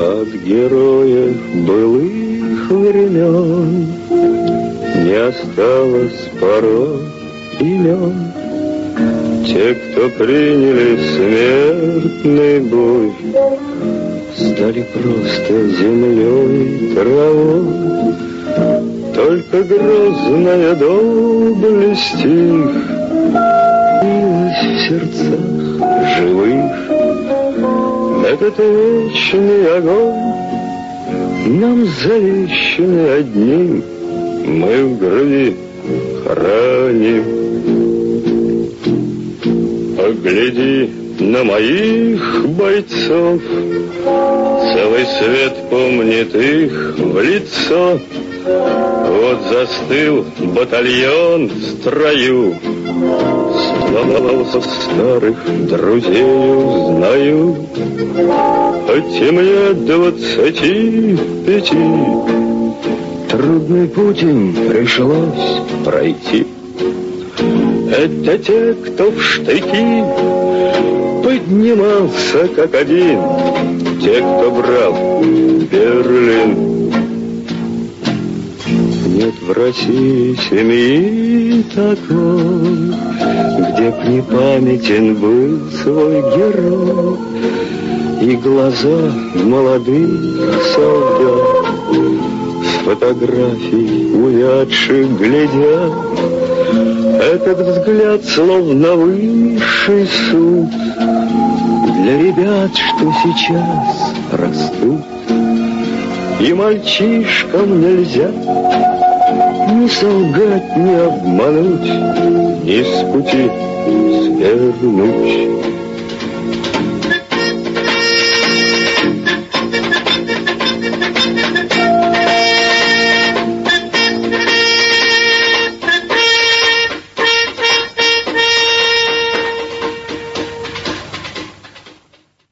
От героев былых времен Не осталось порой имен. Те, кто приняли смертный бой, Стали просто землей, травой. Только грозная доблесть их Билась в сердцах. Этот вечный огонь Нам завещанный одним Мы в груди храним. Погляди на моих бойцов, Целый свет помнит их в лицо. Вот застыл батальон в строю, Слова старых друзей узнаю, Хоть мне двадцати пяти. Трудный путем пришлось пройти. Это те, кто в штыки поднимался как один, Те, кто брал Берлин. Нет в России семьи такой, Где б не памятен был свой герой, И глаза молодых солдат С фотографий увядших глядят, Этот взгляд словно высший суд Для ребят, что сейчас растут. И мальчишкам нельзя ни солгать, ни обмануть, Ни с пути свернуть.